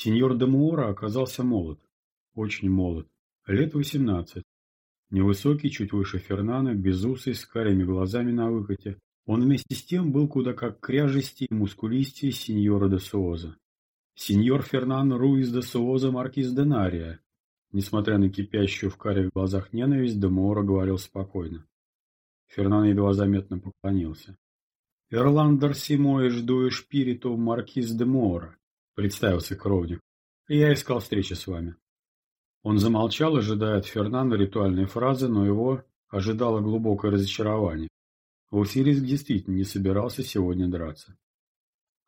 Сеньор де Муора оказался молод, очень молод, лет восемнадцать. Невысокий, чуть выше Фернана, безусый, с карими глазами на выкате. Он вместе с тем был куда как кряжестей и мускулистей сеньора де Суоза. Сеньор Фернан Руиз де Суоза Маркиз де Нария. Несмотря на кипящую в карих глазах ненависть, де Муора говорил спокойно. Фернан едва заметно поклонился. «Эрландер Симоэ жду шпириту Маркиз де Муора», — представился кровник. «Я искал встречи с вами». Он замолчал, ожидая от Фернана ритуальной фразы, но его ожидало глубокое разочарование. Василиск действительно не собирался сегодня драться.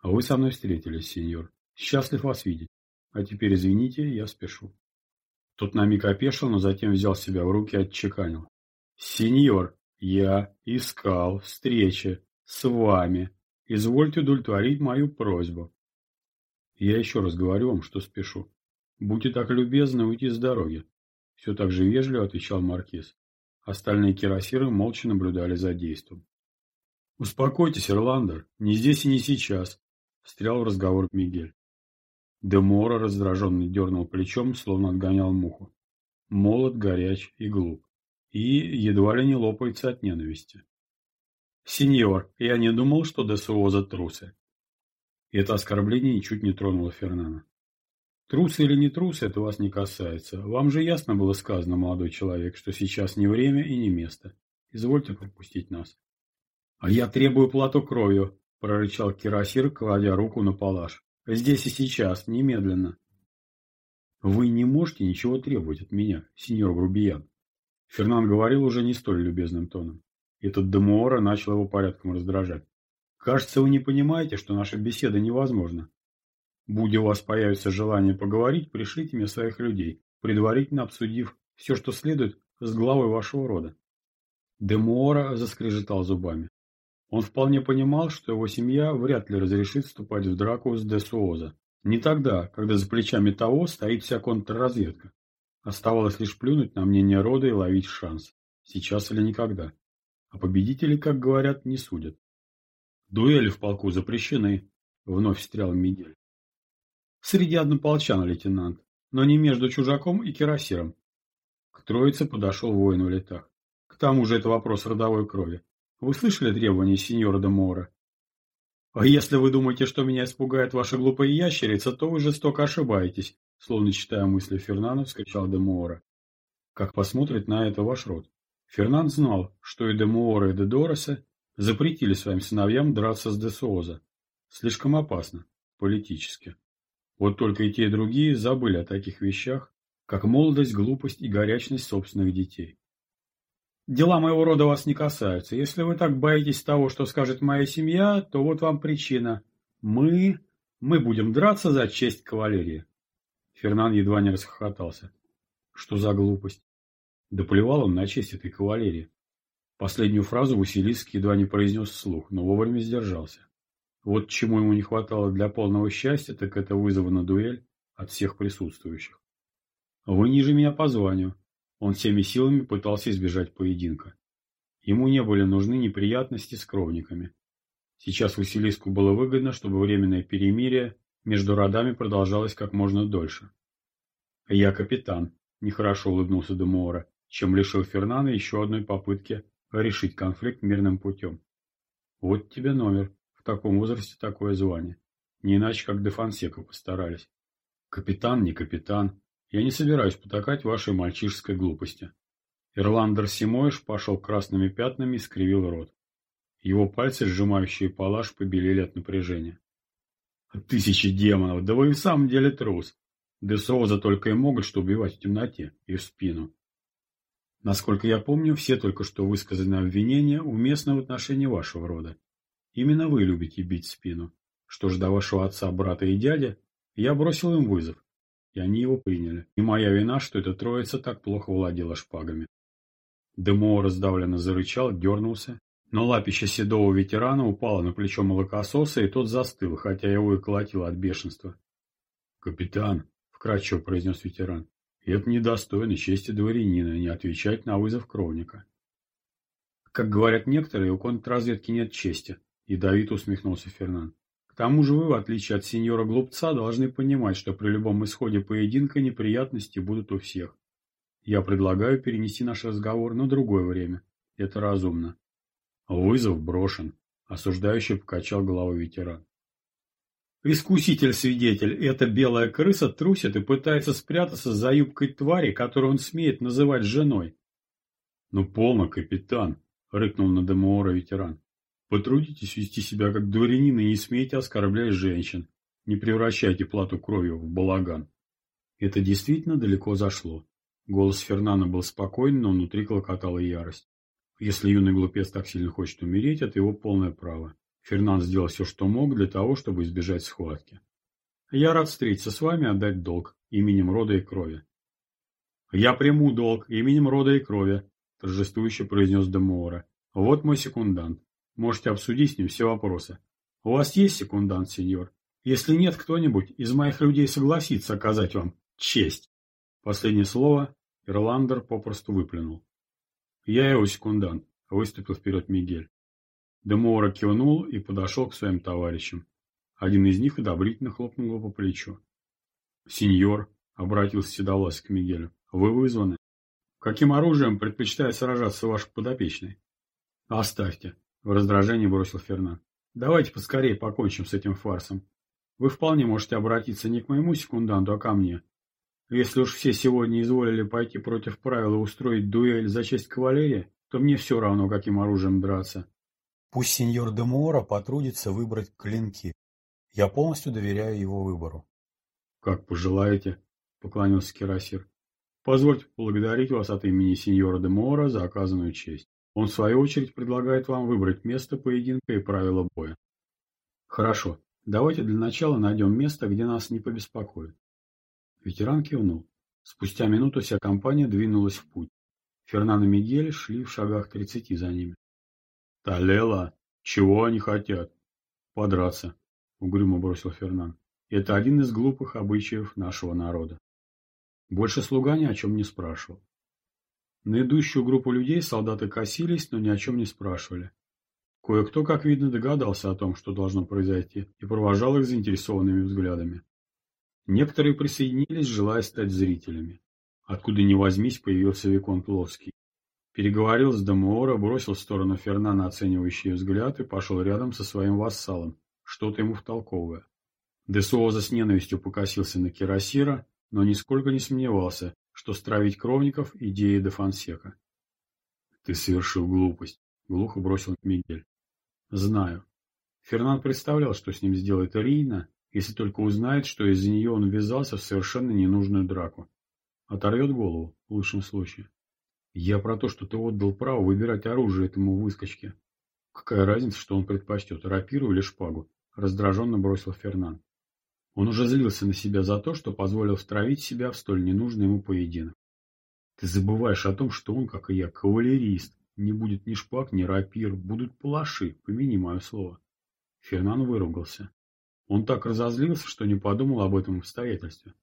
А вы со мной встретились, сеньор. Счастлив вас видеть. А теперь извините, я спешу. Тот на миг опешил, но затем взял себя в руки и отчеканил. Сеньор, я искал встречи с вами. Извольте удовлетворить мою просьбу. Я еще раз говорю вам, что спешу. «Будьте так любезны уйти с дороги», — все так же вежливо отвечал маркиз. Остальные кирасиры молча наблюдали за действом. «Успокойтесь, Ирландер, не здесь и не сейчас», — встрял в разговор Мигель. Демора раздраженно дернул плечом, словно отгонял муху. Молод, горяч и глуп. И едва ли не лопается от ненависти. «Сеньор, я не думал, что ДСО трусы». Это оскорбление ничуть не тронуло Фернана. Трусы или не трусы, это вас не касается. Вам же ясно было сказано, молодой человек, что сейчас не время и не место. Извольте пропустить нас. А я требую плату кровью, прорычал Кирасир, кладя руку на палаш. Здесь и сейчас, немедленно. Вы не можете ничего требовать от меня, сеньор Грубиян. Фернан говорил уже не столь любезным тоном. Этот Демуора начал его порядком раздражать. Кажется, вы не понимаете, что наша беседа невозможна. Будь у вас появится желание поговорить, пришлите мне своих людей, предварительно обсудив все, что следует с главой вашего рода. Демуора заскрежетал зубами. Он вполне понимал, что его семья вряд ли разрешит вступать в драку с Десуоза. Не тогда, когда за плечами того стоит вся контрразведка. Оставалось лишь плюнуть на мнение рода и ловить шанс. Сейчас или никогда. А победители, как говорят, не судят. Дуэли в полку запрещены, вновь встрял Мигель. Среди однополчан, лейтенант, но не между чужаком и кирасиром. К троице подошел воин в летах. К тому же это вопрос родовой крови. Вы слышали требования сеньора де Мора? А если вы думаете, что меня испугает ваша глупая ящерица, то вы жестоко ошибаетесь, словно читая мысли Фернана, вскричал де Мора. Как посмотрит на это ваш род? Фернанд знал, что и де Мора, и де Дороса запретили своим сыновьям драться с де Сооза. Слишком опасно, политически. Вот только и те, и другие забыли о таких вещах, как молодость, глупость и горячность собственных детей. Дела моего рода вас не касаются. Если вы так боитесь того, что скажет моя семья, то вот вам причина. Мы... мы будем драться за честь кавалерии. Фернан едва не расхохотался. Что за глупость? Да плевал он на честь этой кавалерии. Последнюю фразу Василиск едва не произнес вслух, но вовремя сдержался. Вот чему ему не хватало для полного счастья, так это вызова на дуэль от всех присутствующих. Вы ниже меня по званию. Он всеми силами пытался избежать поединка. Ему не были нужны неприятности с кровниками. Сейчас Василиску было выгодно, чтобы временное перемирие между родами продолжалось как можно дольше. «Я капитан», – нехорошо улыбнулся Демуора, чем лишил Фернана еще одной попытки решить конфликт мирным путем. «Вот тебе номер», в таком возрасте такое звание. Не иначе, как де Фонсека постарались. Капитан, не капитан. Я не собираюсь потакать вашей мальчишеской глупости. Ирландер Симоиш пошел красными пятнами и скривил рот. Его пальцы, сжимающие палаш, побелели от напряжения. Тысячи демонов, да вы и в самом деле трус. Десоуза только и могут что убивать в темноте и в спину. Насколько я помню, все только что высказанные обвинения уместны в отношении вашего рода. Именно вы любите бить спину. Что ж до вашего отца, брата и дяди, я бросил им вызов, и они его приняли. Не моя вина, что эта троица так плохо владела шпагами. Демо раздавленно зарычал, дернулся, но лапище седого ветерана упало на плечо молокососа, и тот застыл, хотя его и колотило от бешенства. «Капитан», — вкратчиво произнес ветеран, — «это недостойно чести дворянина не отвечать на вызов кровника». Как говорят некоторые, у контрразведки нет чести, Ядовито усмехнулся Фернан. К тому же вы, в отличие от сеньора Глупца, должны понимать, что при любом исходе поединка неприятности будут у всех. Я предлагаю перенести наш разговор на другое время. Это разумно. Вызов брошен. Осуждающий покачал головой ветеран. Искуситель-свидетель, эта белая крыса трусит и пытается спрятаться за юбкой твари, которую он смеет называть женой. Ну полно, капитан, рыкнул на Демуора ветеран. Потрудитесь вести себя как дворянин и не смейте оскорблять женщин. Не превращайте плату кровью в балаган. Это действительно далеко зашло. Голос Фернана был спокойный, но внутри клокотала ярость. Если юный глупец так сильно хочет умереть, это его полное право. Фернан сделал все, что мог, для того, чтобы избежать схватки. Я рад встретиться с вами и отдать долг именем рода и крови. Я приму долг именем рода и крови, торжествующе произнес Демуора. Вот мой секундант. Можете обсудить с ним все вопросы. У вас есть секундант, сеньор? Если нет, кто-нибудь из моих людей согласится оказать вам честь. Последнее слово Ирландер попросту выплюнул. Я его секундант, выступил вперед Мигель. Демора кивнул и подошел к своим товарищам. Один из них одобрительно хлопнул его по плечу. «Сеньор», — обратился Седовлас к Мигелю, — «вы вызваны. Каким оружием предпочитает сражаться ваш подопечный?» «Оставьте», — в раздражении бросил Фернан. «Давайте поскорее покончим с этим фарсом. Вы вполне можете обратиться не к моему секунданту, а ко мне. Если уж все сегодня изволили пойти против правила устроить дуэль за честь кавалерии, то мне все равно, каким оружием драться. Пусть сеньор де Мора потрудится выбрать клинки. Я полностью доверяю его выбору. — Как пожелаете, — поклонился Кирасир. — Позвольте поблагодарить вас от имени сеньора де Мора за оказанную честь. Он, в свою очередь, предлагает вам выбрать место поединка и правила боя. — Хорошо. Давайте для начала найдем место, где нас не побеспокоят. Ветеран кивнул. Спустя минуту вся компания двинулась в путь. Фернан и Мигель шли в шагах тридцати за ними. Талела, чего они хотят? Подраться, угрюмо бросил Фернан. Это один из глупых обычаев нашего народа. Больше слуга ни о чем не спрашивал. На идущую группу людей солдаты косились, но ни о чем не спрашивали. Кое-кто, как видно, догадался о том, что должно произойти, и провожал их заинтересованными взглядами. Некоторые присоединились, желая стать зрителями. Откуда ни возьмись, появился Виконт Плоский. Переговорил с Дамуора, бросил в сторону Фернана оценивающий взгляд и пошел рядом со своим вассалом, что-то ему втолковывая. Десуоза с ненавистью покосился на Кирасира, но нисколько не сомневался, что стравить кровников – идея де Фансека. «Ты совершил глупость», – глухо бросил Мигель. «Знаю». Фернан представлял, что с ним сделает Рийна, если только узнает, что из-за нее он ввязался в совершенно ненужную драку. Оторвет голову, в лучшем случае. Я про то, что ты отдал право выбирать оружие этому выскочке. Какая разница, что он предпочтет, рапиру или шпагу? Раздраженно бросил Фернан. Он уже злился на себя за то, что позволил втравить себя в столь ненужный ему поединок. Ты забываешь о том, что он, как и я, кавалерист. Не будет ни шпаг, ни рапир, будут палаши, помяни мое слово. Фернан выругался. Он так разозлился, что не подумал об этом обстоятельстве.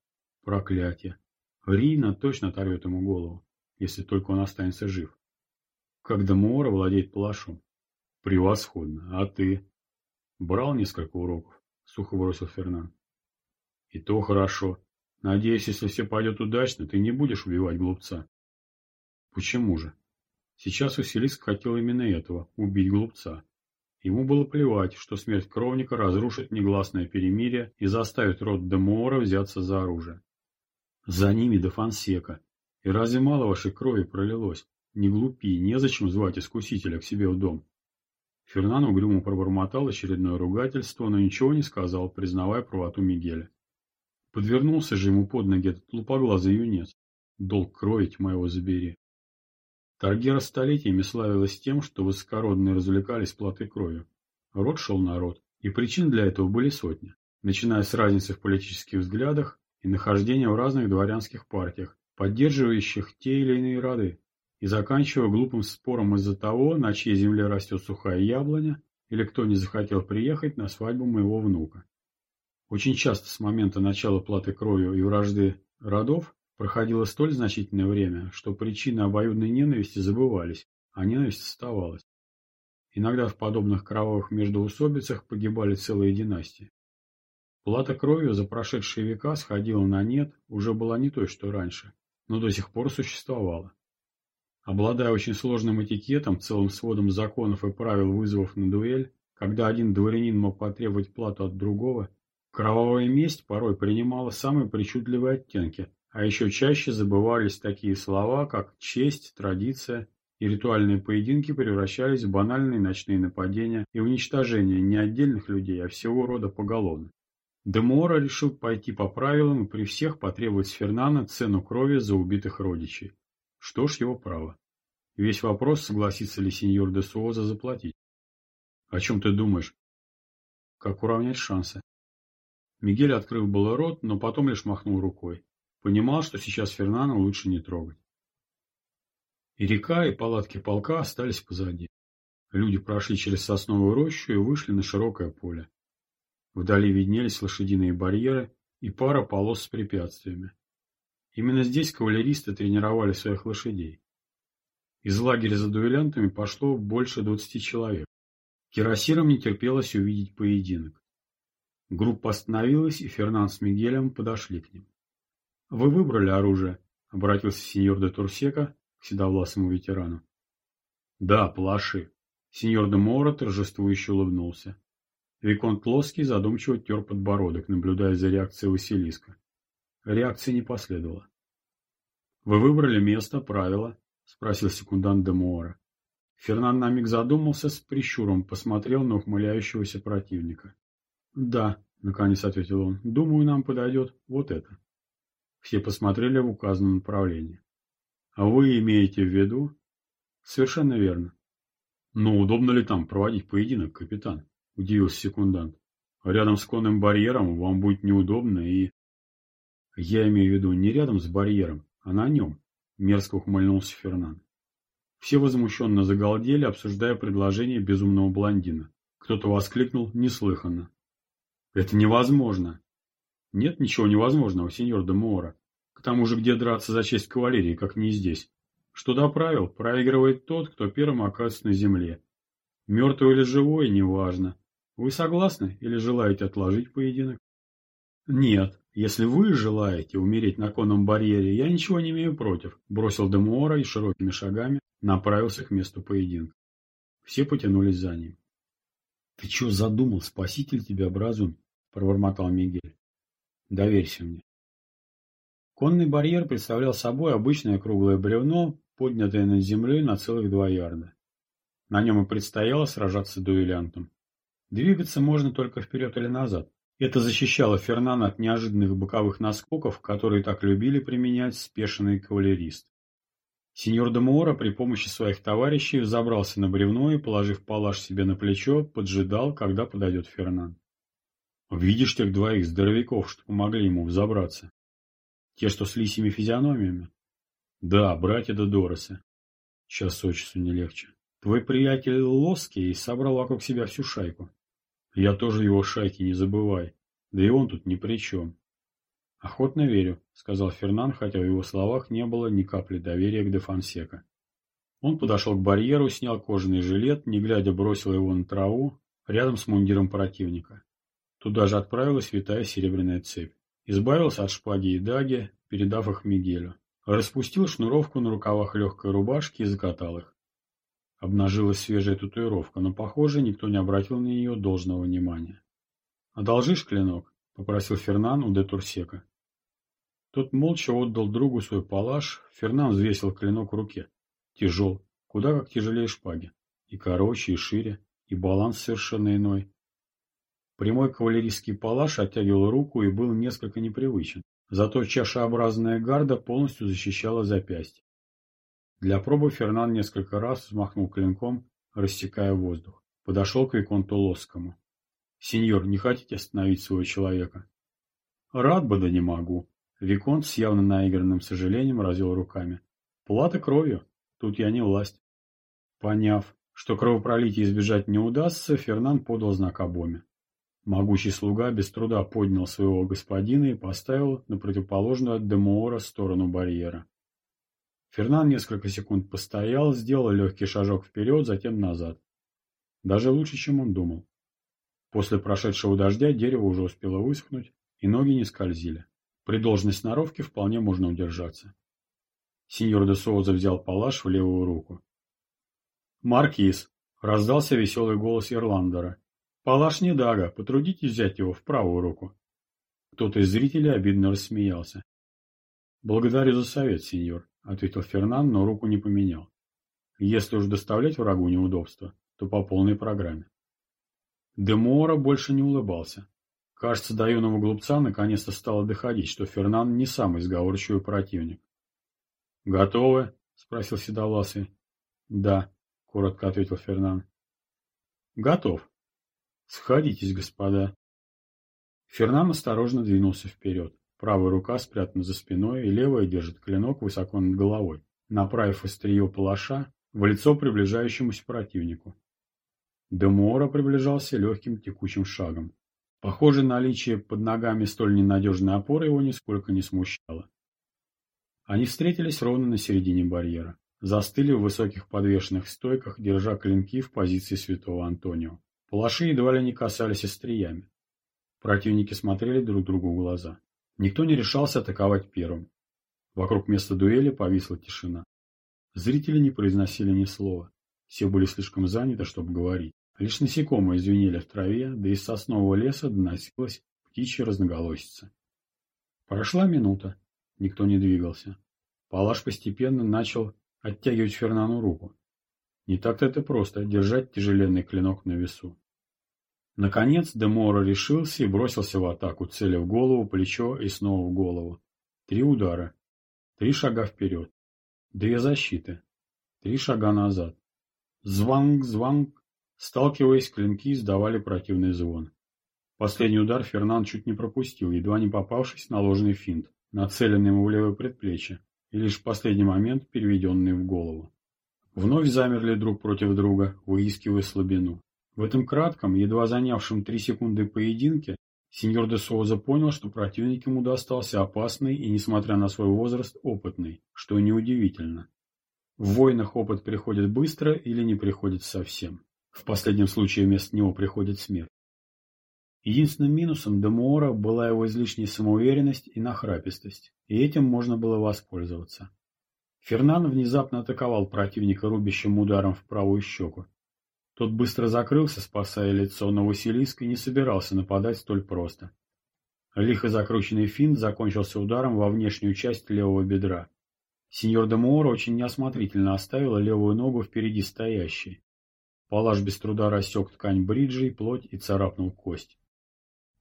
Проклятие. Рина точно оторвет ему голову если только он останется жив. Как Дамуора владеет палашом? Превосходно. А ты? Брал несколько уроков? Сухо бросил Фернан. И то хорошо. Надеюсь, если все пойдет удачно, ты не будешь убивать глупца. Почему же? Сейчас Василиск хотел именно этого – убить глупца. Ему было плевать, что смерть кровника разрушит негласное перемирие и заставит род Демуора взяться за оружие. За ними до Фансека, и разве мало вашей крови пролилось? Не глупи, незачем звать искусителя к себе в дом. Фернан угрюмо пробормотал очередное ругательство, но ничего не сказал, признавая правоту Мигеля. Подвернулся же ему под ноги этот лупоглазый юнец. Долг крови, тьма его забери. Таргера столетиями славилась тем, что высокородные развлекались платой кровью. Род шел на род, и причин для этого были сотни, начиная с разницы в политических взглядах и нахождения в разных дворянских партиях, поддерживающих те или иные роды, и заканчивая глупым спором из-за того, на чьей земле растет сухая яблоня, или кто не захотел приехать на свадьбу моего внука. Очень часто с момента начала платы кровью и вражды родов проходило столь значительное время, что причины обоюдной ненависти забывались, а ненависть оставалась. Иногда в подобных кровавых междоусобицах погибали целые династии. Плата кровью за прошедшие века сходила на нет, уже была не той, что раньше, но до сих пор существовала. Обладая очень сложным этикетом, целым сводом законов и правил вызовов на дуэль, когда один дворянин мог потребовать плату от другого, кровавая месть порой принимала самые причудливые оттенки, а еще чаще забывались такие слова, как честь, традиция, и ритуальные поединки превращались в банальные ночные нападения и уничтожение не отдельных людей, а всего рода поголовно. Демора решил пойти по правилам и при всех потребовать с Фернана цену крови за убитых родичей. Что ж, его право. Весь вопрос, согласится ли сеньор де Суоза заплатить. О чем ты думаешь? Как уравнять шансы? Мигель открыл было рот, но потом лишь махнул рукой. Понимал, что сейчас Фернана лучше не трогать. И река, и палатки полка остались позади. Люди прошли через сосновую рощу и вышли на широкое поле. Вдали виднелись лошадиные барьеры и пара полос с препятствиями. Именно здесь кавалеристы тренировали своих лошадей. Из лагеря за дуэлянтами пошло больше двадцати человек. Кирасирам не терпелось увидеть поединок. Группа остановилась, и Фернан с Мигелем подошли к ним. — Вы выбрали оружие? — обратился сеньор де Турсека к седовласому ветерану. — Да, плаши. Сеньор де Мора торжествующе улыбнулся. Виконт Лоский задумчиво тер подбородок, наблюдая за реакцией Василиска. Реакции не последовало. «Вы выбрали место, правила?» — спросил секундант де Муора. Фернан на миг задумался, с прищуром посмотрел на ухмыляющегося противника. «Да», — наконец ответил он, — «думаю, нам подойдет вот это». Все посмотрели в указанном направлении. «А вы имеете в виду?» «Совершенно верно». «Но удобно ли там проводить поединок, капитан?» — удивился секундант. «Рядом с конным барьером вам будет неудобно и...» «Я имею в виду не рядом с барьером, а на нем», — мерзко ухмыльнулся Фернан. Все возмущенно загалдели, обсуждая предложение безумного блондина. Кто-то воскликнул неслыханно. «Это невозможно!» «Нет ничего невозможного, сеньор де Моора. К тому же, где драться за честь кавалерии, как не здесь? Что до правил, проигрывает тот, кто первым оказывается на земле. Мертвый или живой, неважно. Вы согласны или желаете отложить поединок? Нет, если вы желаете умереть на конном барьере, я ничего не имею против, бросил Демуора и широкими шагами направился к месту поединка. Все потянулись за ним. Ты что задумал, спаситель тебя образум? пробормотал Мигель. Доверься мне. Конный барьер представлял собой обычное круглое бревно, поднятое над землей на целых два ярда. На нем и предстояло сражаться дуэлянтом. Двигаться можно только вперед или назад. Это защищало Фернана от неожиданных боковых наскоков, которые так любили применять спешенные кавалеристы. Сеньор Демуора при помощи своих товарищей взобрался на бревно и, положив палаш себе на плечо, поджидал, когда подойдет Фернан. «Видишь тех двоих здоровяков, что помогли ему взобраться? Те, что с лисими физиономиями?» «Да, братья Додоросы. Час от часу не легче. Твой приятель Лоский собрал вокруг себя всю шайку. Я тоже его шайки, не забывай. Да и он тут ни при чем. Охотно верю, сказал Фернан, хотя в его словах не было ни капли доверия к де Фонсека. Он подошел к барьеру, снял кожаный жилет, не глядя бросил его на траву, рядом с мундиром противника. Туда же отправилась витая серебряная цепь. Избавился от шпаги и даги, передав их Мигелю. Распустил шнуровку на рукавах легкой рубашки и закатал их. Обнажилась свежая татуировка, но, похоже, никто не обратил на нее должного внимания. «Одолжишь клинок?» — попросил Фернан у де Турсека. Тот молча отдал другу свой палаш, Фернан взвесил клинок в руке. Тяжел, куда как тяжелее шпаги. И короче, и шире, и баланс совершенно иной. Прямой кавалерийский палаш оттягивал руку и был несколько непривычен. Зато чашеобразная гарда полностью защищала запястье. Для пробы Фернан несколько раз взмахнул клинком, рассекая воздух. Подошел к Виконту Лосскому. «Сеньор, не хотите остановить своего человека?» «Рад бы, да не могу». Виконт с явно наигранным сожалением развел руками. «Плата кровью. Тут я не власть». Поняв, что кровопролития избежать не удастся, Фернан подал знак обоме. Могучий слуга без труда поднял своего господина и поставил на противоположную от Демуора сторону барьера. Фернан несколько секунд постоял, сделал легкий шажок вперед, затем назад. Даже лучше, чем он думал. После прошедшего дождя дерево уже успело высохнуть, и ноги не скользили. При должной сноровке вполне можно удержаться. Сеньор де Соуза взял палаш в левую руку. «Маркиз!» — раздался веселый голос Ирландера. «Палаш не дага, потрудитесь взять его в правую руку». Кто-то из зрителей обидно рассмеялся. «Благодарю за совет, сеньор», — ответил Фернан, но руку не поменял. «Если уж доставлять врагу неудобства, то по полной программе». Демора больше не улыбался. Кажется, до юного глупца наконец-то стало доходить, что Фернан не самый сговорчивый противник. «Готовы?» — спросил Седовласый. «Да», — коротко ответил Фернан. «Готов. Сходитесь, господа». Фернан осторожно двинулся вперед. Правая рука спрятана за спиной, и левая держит клинок высоко над головой, направив острие палаша в лицо приближающемуся противнику. Демуора приближался легким текучим шагом. Похоже, наличие под ногами столь ненадежной опоры его нисколько не смущало. Они встретились ровно на середине барьера. Застыли в высоких подвешенных стойках, держа клинки в позиции святого Антонио. Палаши едва ли не касались остриями. Противники смотрели друг другу в глаза. Никто не решался атаковать первым. Вокруг места дуэли повисла тишина. Зрители не произносили ни слова. Все были слишком заняты, чтобы говорить. Лишь насекомые звенели в траве, да из соснового леса доносилась птичья разноголосица. Прошла минута. Никто не двигался. Палаш постепенно начал оттягивать Фернану руку. Не так-то это просто — держать тяжеленный клинок на весу. Наконец Демора решился и бросился в атаку, целя в голову, плечо и снова в голову. Три удара. Три шага вперед. Две защиты. Три шага назад. Званг, званг. Сталкиваясь, клинки издавали противный звон. Последний удар Фернан чуть не пропустил, едва не попавшись на ложный финт, нацеленный ему в левое предплечье, и лишь в последний момент переведенный в голову. Вновь замерли друг против друга, выискивая слабину. В этом кратком, едва занявшем три секунды поединке, сеньор де Соуза понял, что противник ему достался опасный и, несмотря на свой возраст, опытный, что неудивительно. В войнах опыт приходит быстро или не приходит совсем. В последнем случае вместо него приходит смерть. Единственным минусом Демуора была его излишняя самоуверенность и нахрапистость, и этим можно было воспользоваться. Фернан внезапно атаковал противника рубящим ударом в правую щеку, тот быстро закрылся, спасая лицо, но Василиск не собирался нападать столь просто. Лихо закрученный финт закончился ударом во внешнюю часть левого бедра. Сеньор де Муор очень неосмотрительно оставил левую ногу впереди стоящей. Палаш без труда рассек ткань бриджей, плоть и царапнул кость.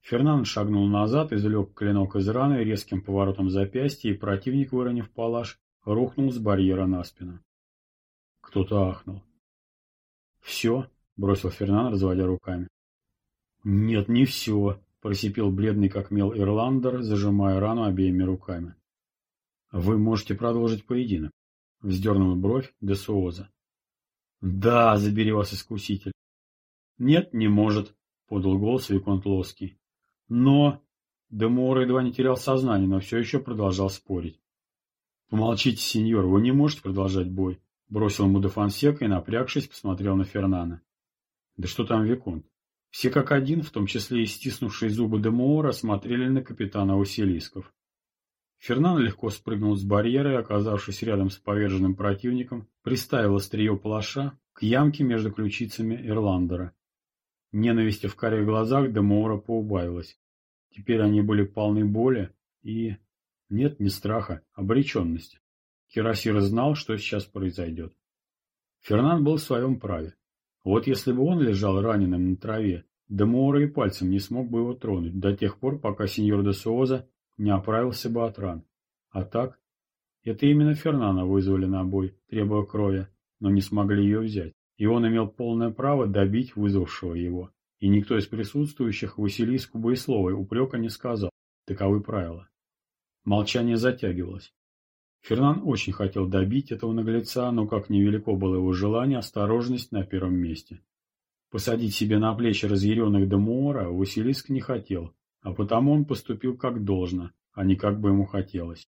Фернанд шагнул назад, извлек клинок из раны резким поворотом запястья, и противник, выронив палаш, рухнул с барьера на спину. Кто-то ахнул. «Все?» — бросил Фернан, разводя руками. «Нет, не все», — просипел бледный как мел Ирландер, зажимая рану обеими руками. «Вы можете продолжить поединок», — вздернул бровь Десуоза. «Да», — забери вас искуситель. «Нет, не может», — подал голос Виконт Лоский. «Но...» Демуор едва не терял сознание, но все еще продолжал спорить. «Помолчите, сеньор, вы не можете продолжать бой. Бросил ему де Фонсека и, напрягшись, посмотрел на Фернана. Да что там Виконт? Все как один, в том числе и стиснувшие зубы де Моора, смотрели на капитана Василисков. Фернан легко спрыгнул с барьера и, оказавшись рядом с поверженным противником, приставил острие палаша к ямке между ключицами Ирландера. Ненависти в карих глазах де Моора поубавилась. Теперь они были полны боли и... Нет, не страха, обреченности. Кирасир знал, что сейчас произойдет. Фернан был в своем праве. Вот если бы он лежал раненым на траве, Демуора и пальцем не смог бы его тронуть до тех пор, пока сеньор де Суоза не оправился бы от ран. А так? Это именно Фернана вызвали на бой, требуя крови, но не смогли ее взять. И он имел полное право добить вызвавшего его. И никто из присутствующих Василиску бы и слова упрека не сказал. Таковы правила. Молчание затягивалось. Фернан очень хотел добить этого наглеца, но как невелико было его желание, осторожность на первом месте. Посадить себе на плечи разъяренных Демуора Василиск не хотел, а потому он поступил как должно, а не как бы ему хотелось.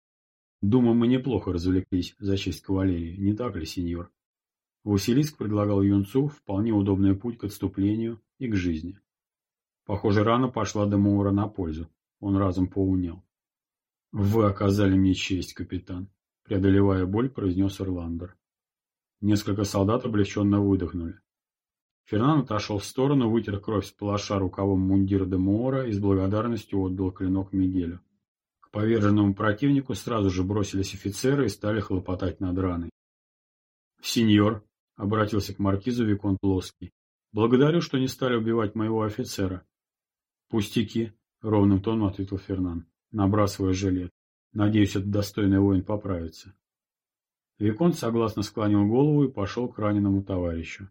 Думаю, мы неплохо развлеклись за честь кавалерии, не так ли, сеньор? Василиск предлагал юнцу вполне удобный путь к отступлению и к жизни. Похоже, рана пошла Демура на пользу. Он разом поумнел. «Вы оказали мне честь, капитан», — преодолевая боль, произнес Ирландер. Несколько солдат облегченно выдохнули. Фернан отошел в сторону, вытер кровь с палаша рукавом мундира де Муора и с благодарностью отдал клинок Мигелю. К поверженному противнику сразу же бросились офицеры и стали хлопотать над раной. «Сеньор», — обратился к маркизу Виконт Лоский, — «благодарю, что не стали убивать моего офицера». «Пустяки», — ровным тоном ответил Фернан, набрасывая жилет. «Надеюсь, этот достойный воин поправится». Виконт согласно склонил голову и пошел к раненому товарищу.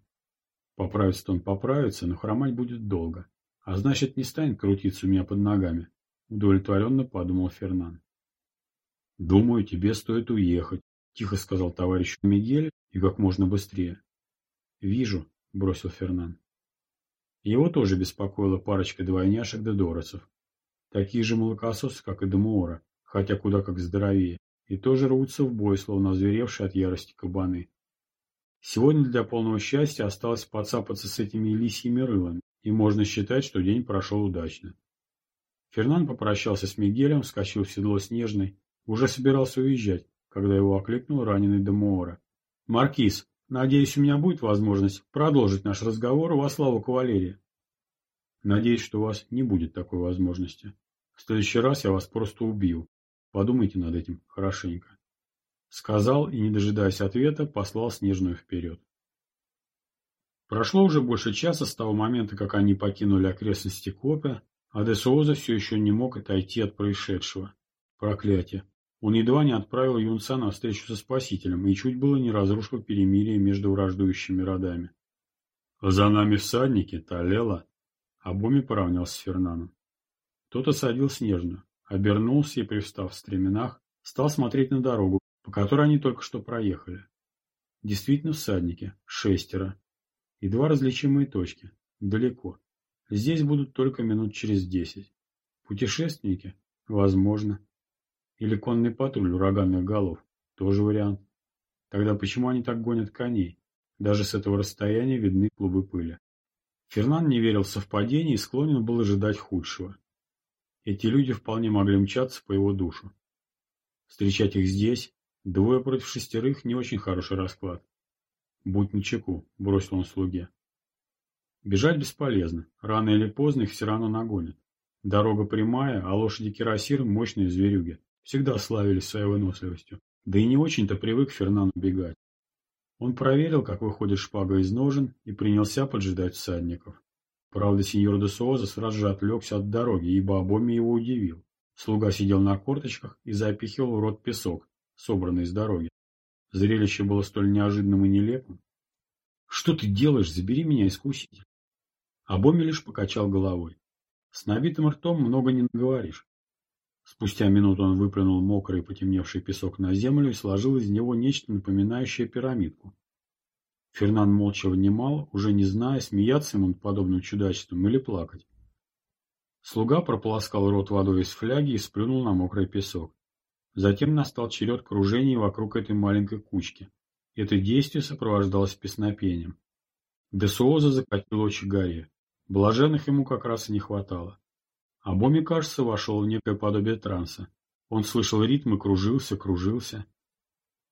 Поправится-то он поправится, но хромать будет долго. А значит, не станет крутиться у меня под ногами. Удовлетворенно подумал Фернан. «Думаю, тебе стоит уехать», — тихо сказал товарищ Мигель и как можно быстрее. «Вижу», — бросил Фернан. Его тоже беспокоила парочка двойняшек Дедоросов. Такие же молокососы, как и Демуора, хотя куда как здоровее, и тоже рвутся в бой, словно озверевшие от ярости кабаны. Сегодня для полного счастья осталось подцапаться с этими лисьими рылами, и можно считать, что день прошел удачно. Фернан попрощался с Мигелем, вскочил в седло Снежной, уже собирался уезжать, когда его окликнул раненый Демуора. «Маркиз, надеюсь, у меня будет возможность продолжить наш разговор во славу кавалерии». «Надеюсь, что у вас не будет такой возможности. В следующий раз я вас просто убью. Подумайте над этим хорошенько. Сказал и, не дожидаясь ответа, послал Снежную вперед. Прошло уже больше часа с того момента, как они покинули окрестности Копя, а Десоуза все еще не мог отойти от происшедшего. Проклятие. Он едва не отправил юнца на встречу со Спасителем и чуть было не разрушил перемирие между враждующими родами. «За нами всадники, Талела!» Обоми поравнялся с Фернаном. Тот осадил Снежную обернулся и, привстав в стременах, стал смотреть на дорогу, по которой они только что проехали. Действительно всадники, шестеро. И два различимые точки, далеко. Здесь будут только минут через десять. Путешественники? Возможно. Или конный патруль ураганных голов? Тоже вариант. Тогда почему они так гонят коней? Даже с этого расстояния видны клубы пыли. Фернан не верил в совпадение и склонен был ожидать худшего. Эти люди вполне могли мчаться по его душу. Встречать их здесь, двое против шестерых, не очень хороший расклад. «Будь начеку», — бросил он слуге. Бежать бесполезно, рано или поздно их все равно нагонят. Дорога прямая, а лошади кирасир – мощные зверюги. Всегда славились своей выносливостью. Да и не очень-то привык Фернан бегать. Он проверил, как выходит шпага из ножен, и принялся поджидать всадников. Правда, сеньор де Суоза сразу же отвлекся от дороги, ибо обоми его удивил. Слуга сидел на корточках и запихивал в рот песок, собранный с дороги. Зрелище было столь неожиданным и нелепым. «Что ты делаешь? Забери меня, искуситель!» Обоми лишь покачал головой. «С набитым ртом много не наговоришь». Спустя минуту он выплюнул мокрый потемневший песок на землю и сложил из него нечто напоминающее пирамидку. Фернан молча внимал, уже не зная, смеяться ему над подобным чудачеством или плакать. Слуга прополоскал рот водой из фляги и сплюнул на мокрый песок. Затем настал черед кружений вокруг этой маленькой кучки. Это действие сопровождалось песнопением. Десуоза закатил очи горе. Блаженных ему как раз и не хватало. А Боми, кажется, вошел в некое подобие транса. Он слышал ритм и кружился, кружился.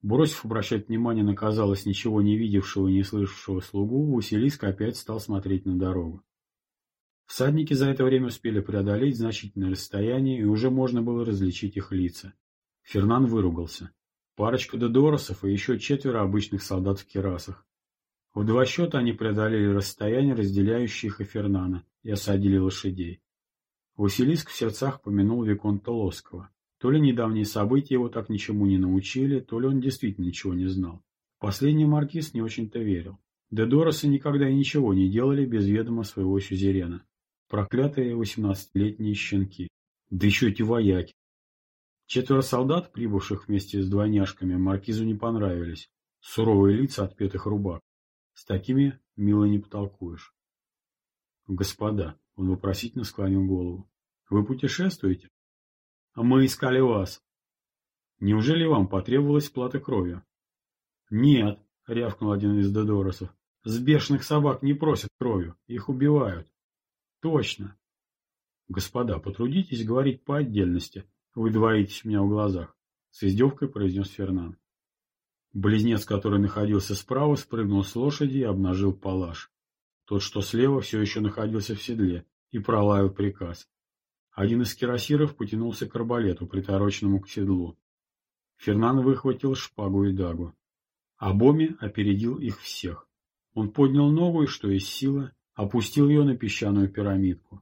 Бросив обращать внимание на, казалось, ничего не видевшего и не слышавшего слугу, Василиск опять стал смотреть на дорогу. Всадники за это время успели преодолеть значительное расстояние, и уже можно было различить их лица. Фернан выругался. Парочка дедоросов и еще четверо обычных солдат в керасах. В два счета они преодолели расстояние, разделяющее их и Фернана, и осадили лошадей. Василиск в сердцах помянул Виконта Лоскова. То ли недавние события его так ничему не научили, то ли он действительно ничего не знал. Последний маркиз не очень-то верил. Дедоросы никогда и ничего не делали без ведома своего сюзерена. Проклятые восемнадцатилетние щенки. Да еще эти вояки. Четверо солдат, прибывших вместе с двойняшками, маркизу не понравились. Суровые лица отпетых рубак. С такими мило не потолкуешь. Господа, он вопросительно склонил голову. Вы путешествуете? А мы искали вас. Неужели вам потребовалась плата кровью? Нет, — рявкнул один из Дедоросов. «С бешеных собак не просят кровью, их убивают». «Точно». «Господа, потрудитесь говорить по отдельности, вы двоитесь у меня в глазах», — с издевкой произнес Фернан. Близнец, который находился справа, спрыгнул с лошади и обнажил палаш. Тот, что слева, все еще находился в седле и пролаял приказ. Один из кирасиров потянулся к арбалету, притороченному к седлу. Фернан выхватил шпагу и дагу. Абоми опередил их всех. Он поднял ногу и, что из силы, опустил ее на песчаную пирамидку.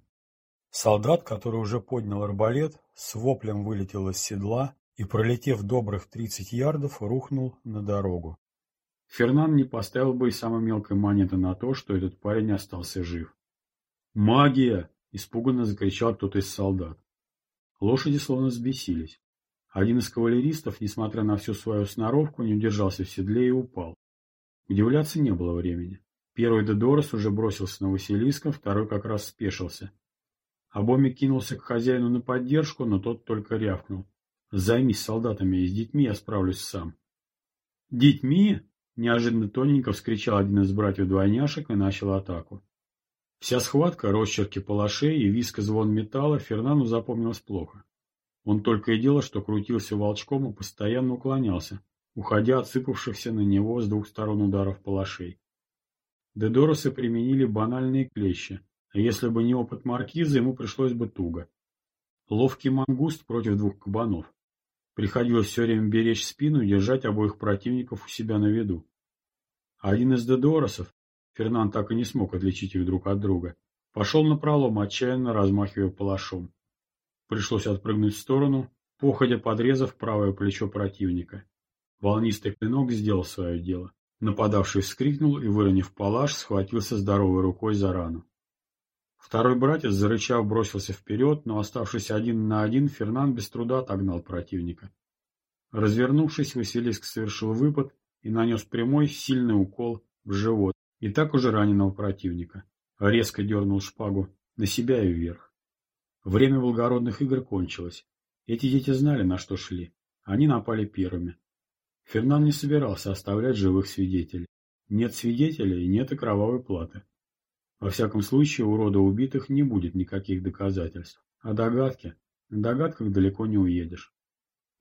Солдат, который уже поднял арбалет, с воплем вылетел из седла и, пролетев добрых тридцать ярдов, рухнул на дорогу. Фернан не поставил бы и самой мелкой монеты на то, что этот парень остался жив. «Магия!» Испуганно закричал кто-то из солдат. Лошади словно взбесились. Один из кавалеристов, несмотря на всю свою сноровку, не удержался в седле и упал. Удивляться не было времени. Первый Дедорос уже бросился на Василиска, второй как раз спешился. Абоми кинулся к хозяину на поддержку, но тот только рявкнул. «Займись солдатами, и с детьми я справлюсь сам». «Детьми?» – неожиданно тоненько вскричал один из братьев-двойняшек и начал атаку. Вся схватка, росчерки палашей и виск и звон металла Фернану запомнилось плохо. Он только и делал, что крутился волчком и постоянно уклонялся, уходя от сыпавшихся на него с двух сторон ударов палашей. Дедоросы применили банальные клещи, а если бы не опыт маркиза, ему пришлось бы туго. Ловкий мангуст против двух кабанов. Приходилось все время беречь спину и держать обоих противников у себя на виду. Один из дедоросов, Фернан так и не смог отличить их друг от друга. Пошел на пролом, отчаянно размахивая палашом. Пришлось отпрыгнуть в сторону, походя подрезав правое плечо противника. Волнистый клинок сделал свое дело. Нападавший вскрикнул и, выронив палаш, схватился здоровой рукой за рану. Второй братец, зарычав, бросился вперед, но, оставшись один на один, Фернан без труда отогнал противника. Развернувшись, Василиск совершил выпад и нанес прямой, сильный укол в живот, и так уже раненого противника. Резко дернул шпагу на себя и вверх. Время благородных игр кончилось. Эти дети знали, на что шли. Они напали первыми. Фернан не собирался оставлять живых свидетелей. Нет свидетелей, нет и кровавой платы. Во всяком случае, у рода убитых не будет никаких доказательств. А догадки? На догадках далеко не уедешь.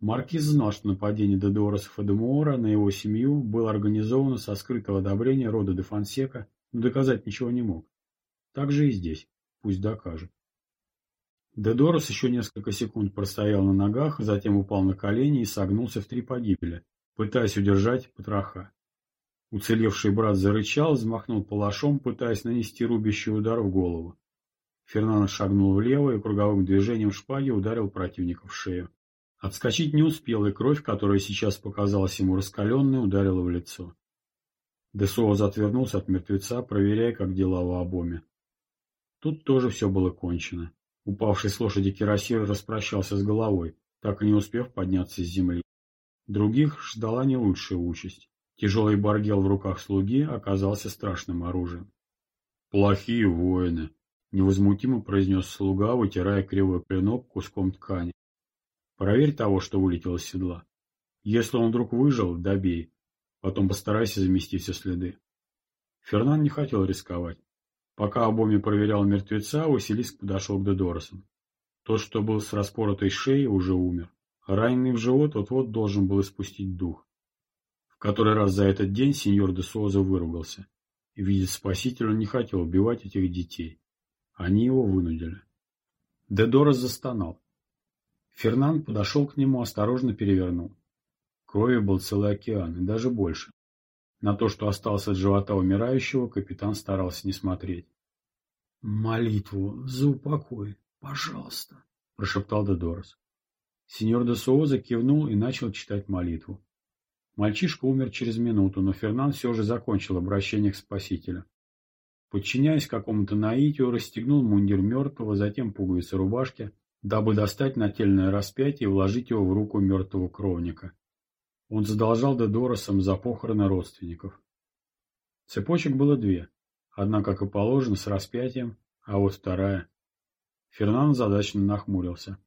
Маркиз знал, что нападение Дедоросов и Демуора на его семью было организовано со скрытого одобрения рода де Фонсека, но доказать ничего не мог. Так же и здесь. Пусть докажет. Дедорос еще несколько секунд простоял на ногах, затем упал на колени и согнулся в три погибели, пытаясь удержать потроха. Уцелевший брат зарычал, взмахнул палашом, пытаясь нанести рубящий удар в голову. Фернандо шагнул влево и круговым движением шпаги ударил противника в шею. Отскочить не успел, и кровь, которая сейчас показалась ему раскаленной, ударила в лицо. Десуоз отвернулся от мертвеца, проверяя, как дела у обоми. Тут тоже все было кончено. Упавший с лошади кирасир распрощался с головой, так и не успев подняться с земли. Других ждала не лучшая участь. Тяжелый баргел в руках слуги оказался страшным оружием. «Плохие воины», — невозмутимо произнес слуга, вытирая кривой клинок куском ткани. Проверь того, что вылетел из седла. Если он вдруг выжил, добей. Потом постарайся замести все следы. Фернан не хотел рисковать. Пока Абоми проверял мертвеца, Василиск подошел к Дедоросам. Тот, что был с распоротой шеей, уже умер. Раненый в живот вот-вот должен был испустить дух. Который раз за этот день сеньор де Суоза выругался. И, видя спасителя, он не хотел убивать этих детей. Они его вынудили. Дедорос застонал. Фернан подошел к нему, осторожно перевернул. Крови был целый океан, и даже больше. На то, что осталось от живота умирающего, капитан старался не смотреть. «Молитву за упокой, пожалуйста», — прошептал Дедорос. Сеньор де Суоза кивнул и начал читать молитву. Мальчишка умер через минуту, но Фернан все же закончил обращение к Спасителю. Подчиняясь какому-то наитию, расстегнул мундир мертвого, затем пуговицы рубашки, дабы достать нательное распятие и вложить его в руку мертвого кровника. Он задолжал Дедоросам за похороны родственников. Цепочек было две. Одна, как и положено, с распятием, а вот вторая. Фернан задачно нахмурился.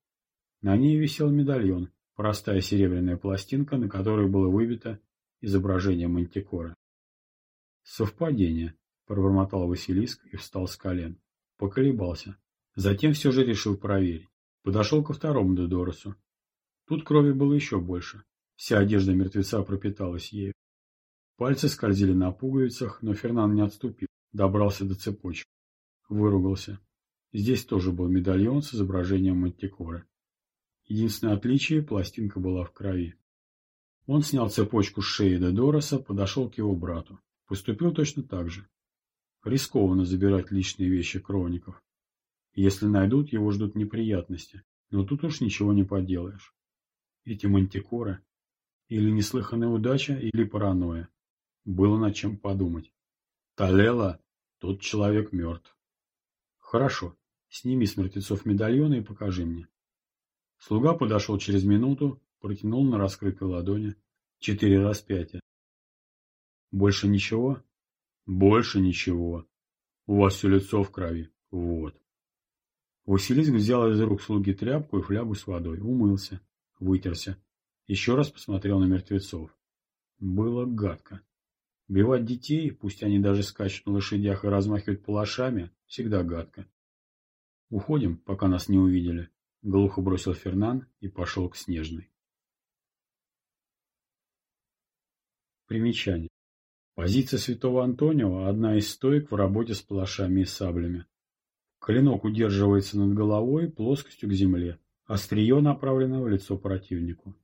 На ней висел медальон, простая серебряная пластинка, на которой было выбито изображение мантикоры. Совпадение, пробормотал Василиск и встал с колен. Поколебался. Затем все же решил проверить. Подошел ко второму Дедоросу. Тут крови было еще больше. Вся одежда мертвеца пропиталась ею. Пальцы скользили на пуговицах, но Фернан не отступил. Добрался до цепочки. Выругался. Здесь тоже был медальон с изображением мантикоры. Единственное отличие – пластинка была в крови. Он снял цепочку с шеи Дедороса, подошел к его брату. Поступил точно так же. Рискованно забирать личные вещи кровников. Если найдут, его ждут неприятности. Но тут уж ничего не поделаешь. Эти мантикоры. Или неслыханная удача, или паранойя. Было над чем подумать. Талела, тот человек мертв. Хорошо, сними с мертвецов медальона и покажи мне. Слуга подошел через минуту, протянул на раскрытой ладони четыре распятия. Больше ничего? Больше ничего. У вас все лицо в крови. Вот. Василиск взял из рук слуги тряпку и флягу с водой, умылся, вытерся. Еще раз посмотрел на мертвецов. Было гадко. Бивать детей, пусть они даже скачут на лошадях и размахивают палашами, всегда гадко. Уходим, пока нас не увидели. Глухо бросил Фернан и пошел к Снежной. Примечание. Позиция святого Антонио – одна из стоек в работе с палашами и саблями. Клинок удерживается над головой плоскостью к земле. Острие направлено в лицо противнику.